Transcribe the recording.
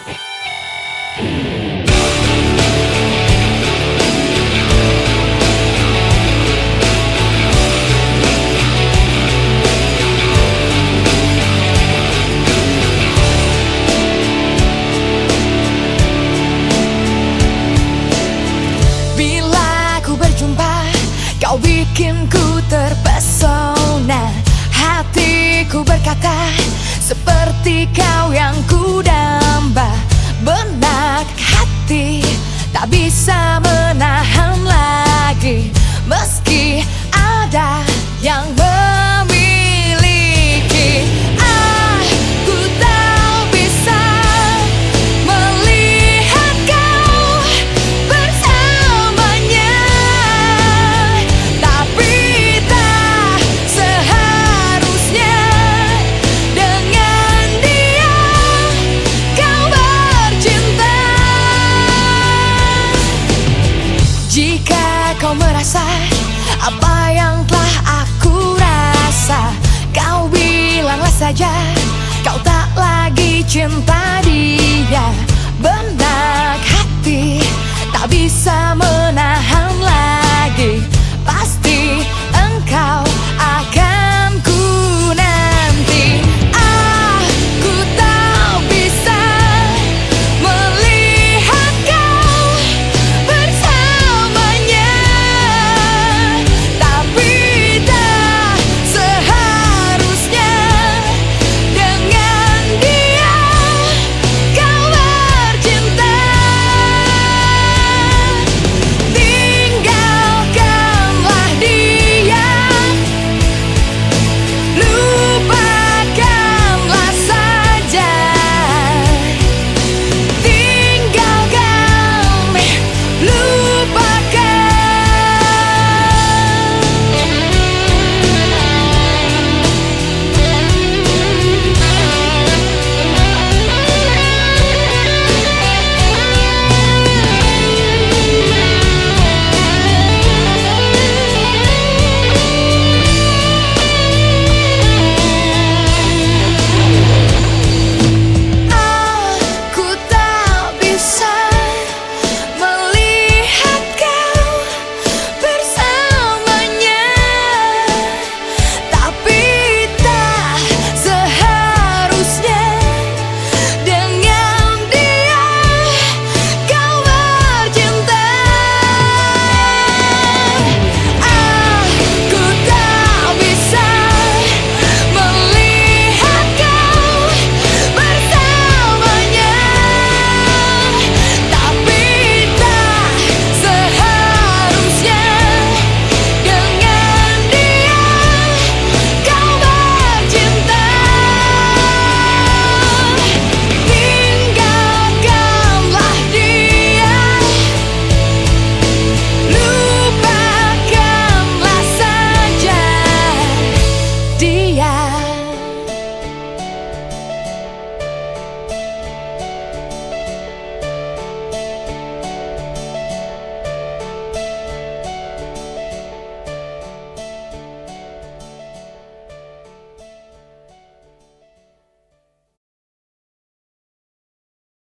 Bila aku berjumpa, Kau bikinku terpesona. Hatiku berkata Seperti kau yang ku Benak hati. Tak bisa menahan kau merasa? Apa yang telah aku rasa? Kau bilanglah saja kau tak lagi cinta dia. Benak hati tak bisa